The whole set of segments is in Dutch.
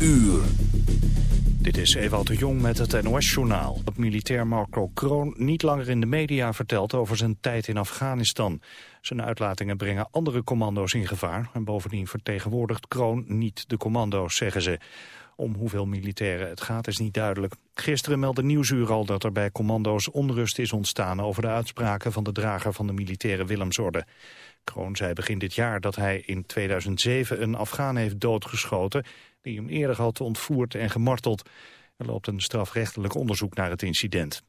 uur. Dit is Ewout de Jong met het NOS-journaal. Dat militair Marco Kroon niet langer in de media vertelt over zijn tijd in Afghanistan. Zijn uitlatingen brengen andere commando's in gevaar. En bovendien vertegenwoordigt Kroon niet de commando's, zeggen ze. Om hoeveel militairen het gaat is niet duidelijk. Gisteren meldde Nieuwsuur al dat er bij commando's onrust is ontstaan... over de uitspraken van de drager van de militaire Willemsorde. Kroon zei begin dit jaar dat hij in 2007 een Afghaan heeft doodgeschoten... die hem eerder had ontvoerd en gemarteld. Er loopt een strafrechtelijk onderzoek naar het incident.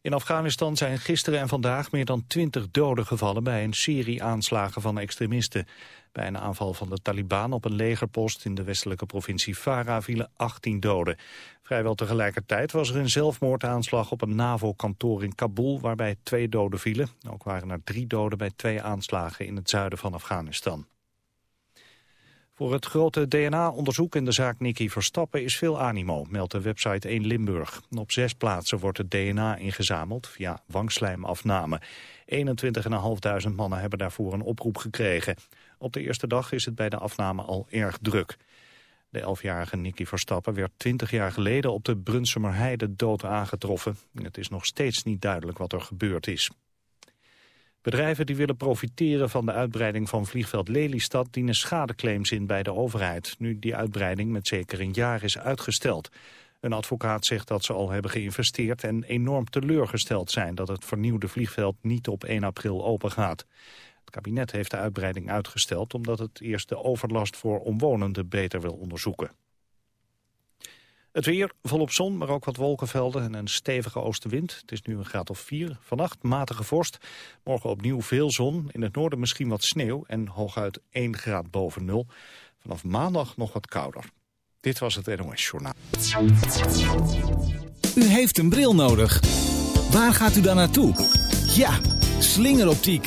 In Afghanistan zijn gisteren en vandaag meer dan twintig doden gevallen bij een serie aanslagen van extremisten. Bij een aanval van de Taliban op een legerpost in de westelijke provincie Farah vielen 18 doden. Vrijwel tegelijkertijd was er een zelfmoordaanslag op een NAVO-kantoor in Kabul waarbij twee doden vielen. Ook waren er drie doden bij twee aanslagen in het zuiden van Afghanistan. Voor het grote DNA-onderzoek in de zaak Nicky Verstappen is veel animo, meldt de website 1 Limburg. Op zes plaatsen wordt het DNA ingezameld via wangslijmafname. 21.500 mannen hebben daarvoor een oproep gekregen. Op de eerste dag is het bij de afname al erg druk. De elfjarige Nicky Verstappen werd 20 jaar geleden op de Brunsumer Heide dood aangetroffen. Het is nog steeds niet duidelijk wat er gebeurd is. Bedrijven die willen profiteren van de uitbreiding van vliegveld Lelystad dienen schadeclaims in bij de overheid, nu die uitbreiding met zeker een jaar is uitgesteld. Een advocaat zegt dat ze al hebben geïnvesteerd en enorm teleurgesteld zijn dat het vernieuwde vliegveld niet op 1 april open gaat. Kabinet heeft de uitbreiding uitgesteld omdat het eerst de overlast voor omwonenden beter wil onderzoeken. Het weer, volop zon, maar ook wat wolkenvelden en een stevige oostenwind. Het is nu een graad of 4. Vannacht matige vorst. Morgen opnieuw veel zon. In het noorden misschien wat sneeuw en hooguit 1 graad boven nul. Vanaf maandag nog wat kouder. Dit was het NOS Journaal. U heeft een bril nodig. Waar gaat u dan naartoe? Ja, slingeroptiek.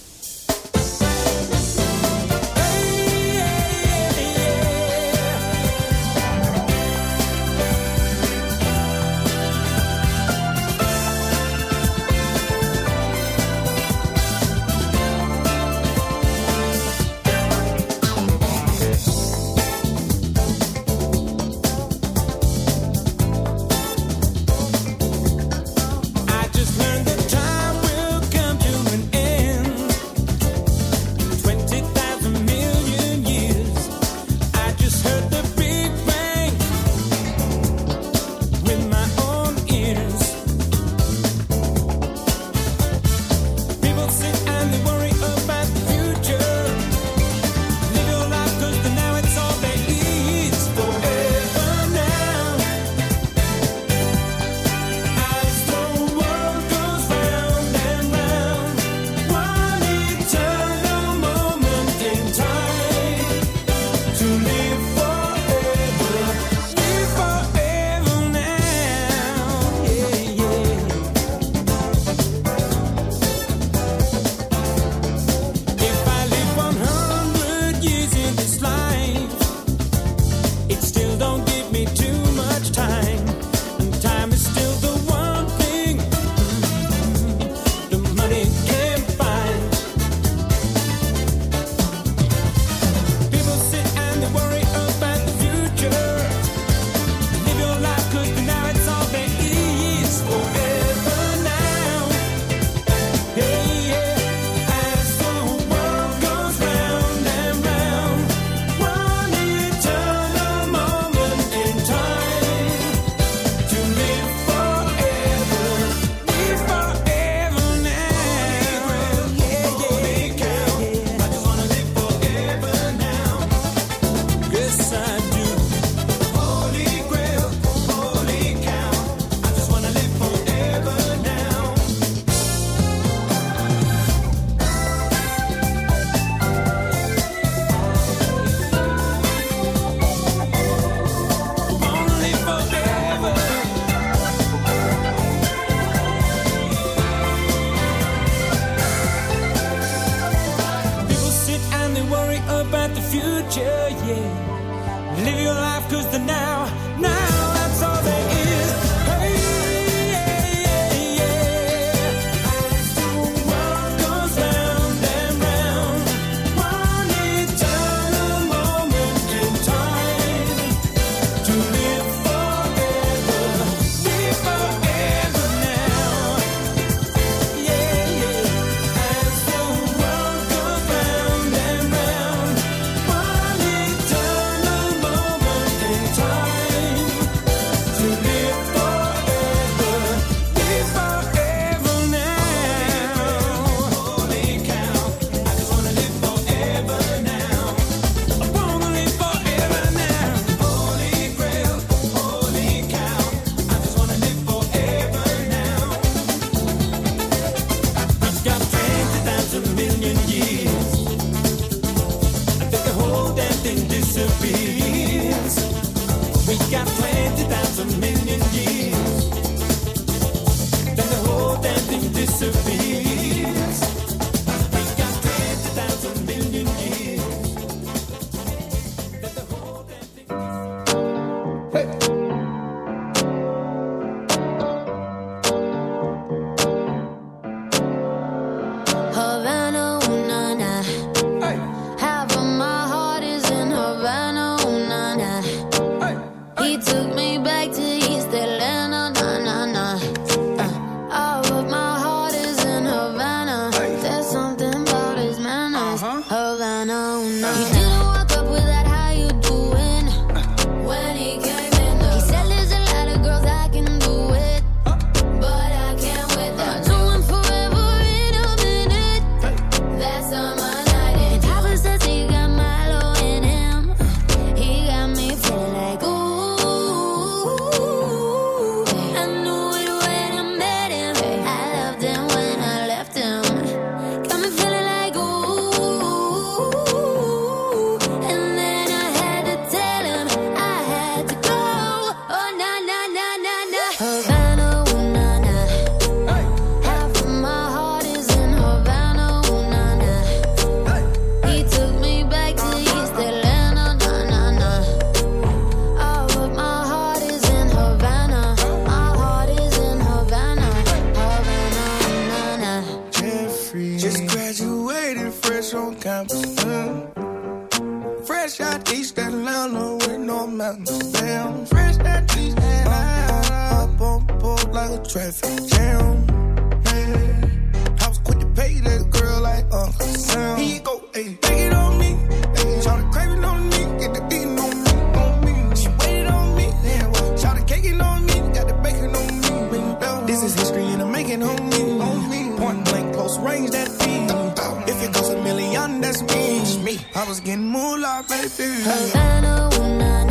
I was getting more like baby. Havana, ooh, nah, nah.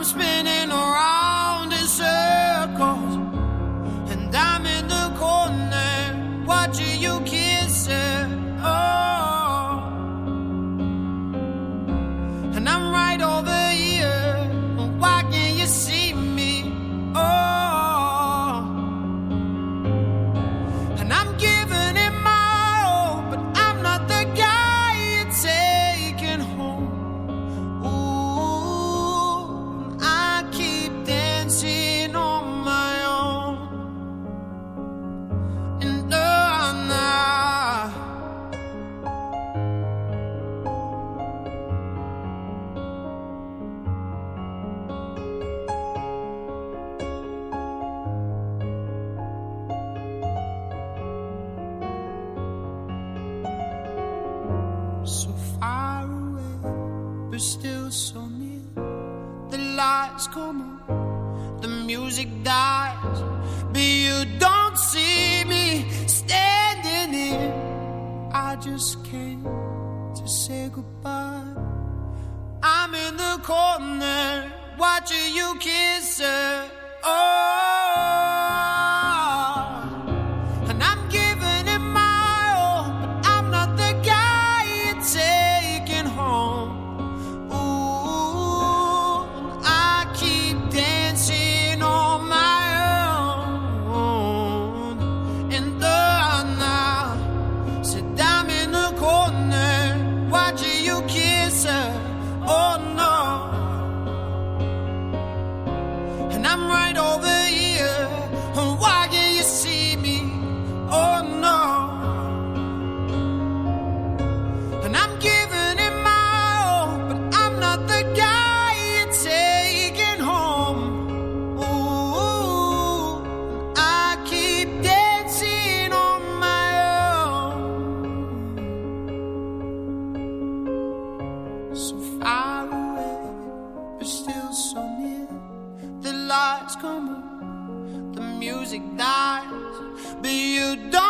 I'm spinning around. lights come up, the music dies, but you don't.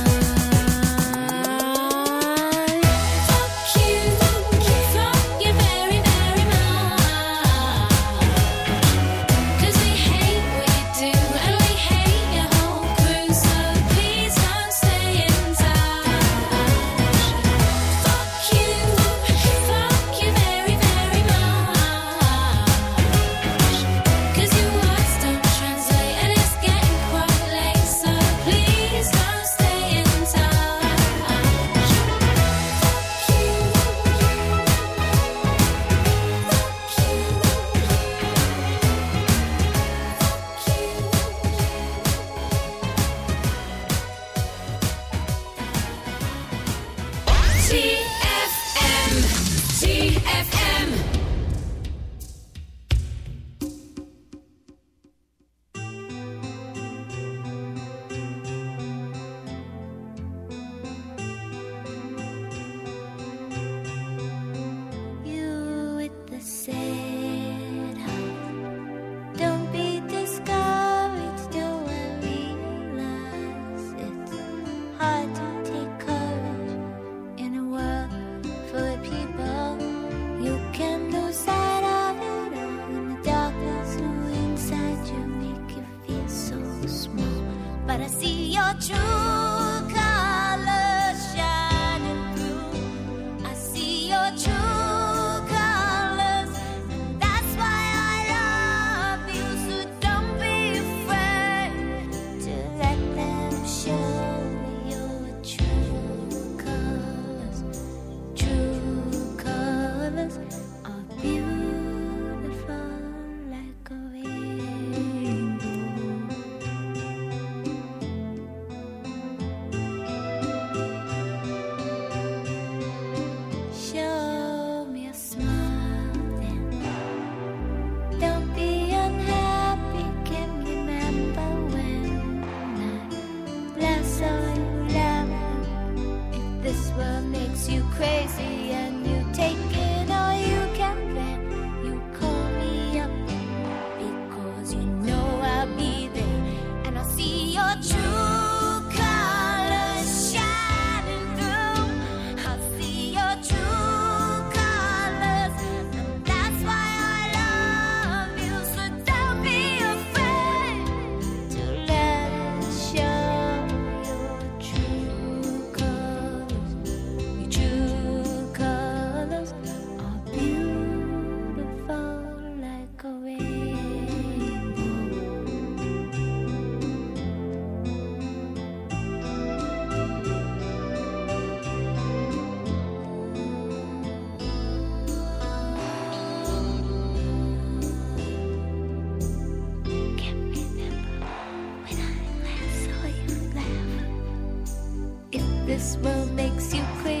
you. This world makes you crazy.